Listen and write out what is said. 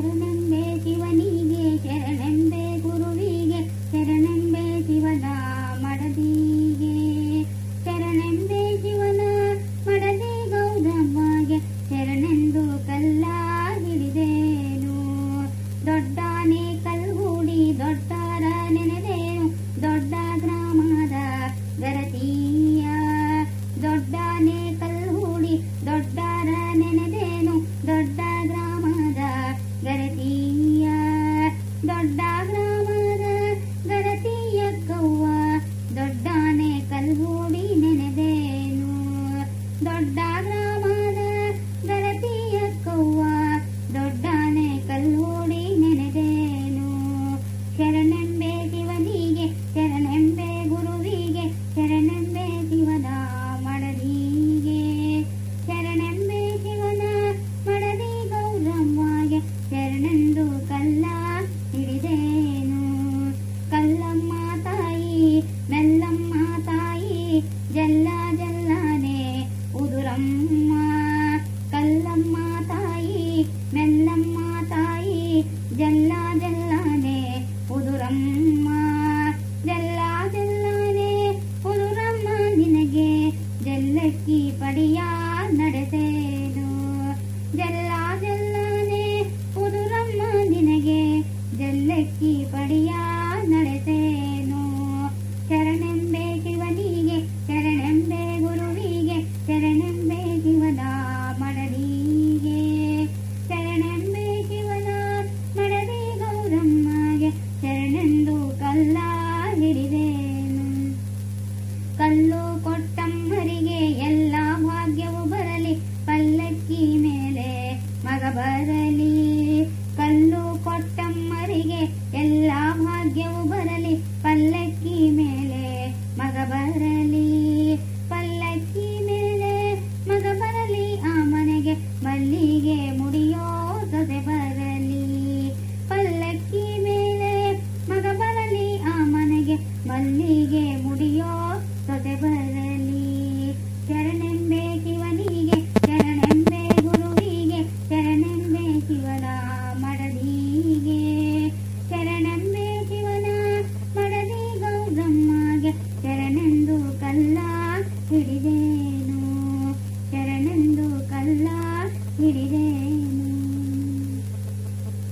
ಶರಣಂಬೆ ಶಿವನಿಗೆ ಶರಣೆಂಬೆ ಗುರುವಿಗೆ, ಶರಣೆಂಬೆ ಶಿವನ ಮಡದೀಗೆ. ಶರಣೆಂಬೆ ಶಿವನ ಮಡದಿ ಗೌರಮ್ಮಗೆ, ಶರಣೆಂದು ಕಲ್ಲ ಹಿಡಿದೇನು ದೊಡ್ಡಾನೆ ಕಲ್ಗೂಡಿ, ದೊಡ್ಡರ ನೆನೆದೇನು? ದೊಡ್ಡ ಗ್ರಾಮದ ಗರತಿ జల్ల జల్లనే ఉదురమ్మ కల్లమ్మ తాయి మెల్లమ్మ తాయి జల్ల జల్లనే ఉదురమ్మ జల్ల జల్లనే ఉదురమ్మ నినగే జల్లక్కి పడియా ನಡೆಸೆ ശരണം ಮಲ್ಲಿಗೆ ಮುಡಿಯೋ ಸೊದೆ ಬರಲಿ. ಚರಣೆಂಬೆ ಶಿವನಿಗೆ ಚರಣೆಂಬೆ ಗುರುವಿಗೆ ಚರಣೆಂಬೆ ಶಿವನ ಮಡದಿಗೆ. ಚರಣೆಂಬೆ ಶಿವನ ಮಡದಿ ಗೌರಮ್ಮಗೆ ಚರಣೆಂದು ಕಲ್ಲ ಹಿಡಿದೇನು. ಚರಣೆಂದು ಕಲ್ಲ ಹಿಡಿದೇನು.